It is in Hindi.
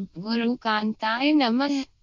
गुरु कांताय नमः।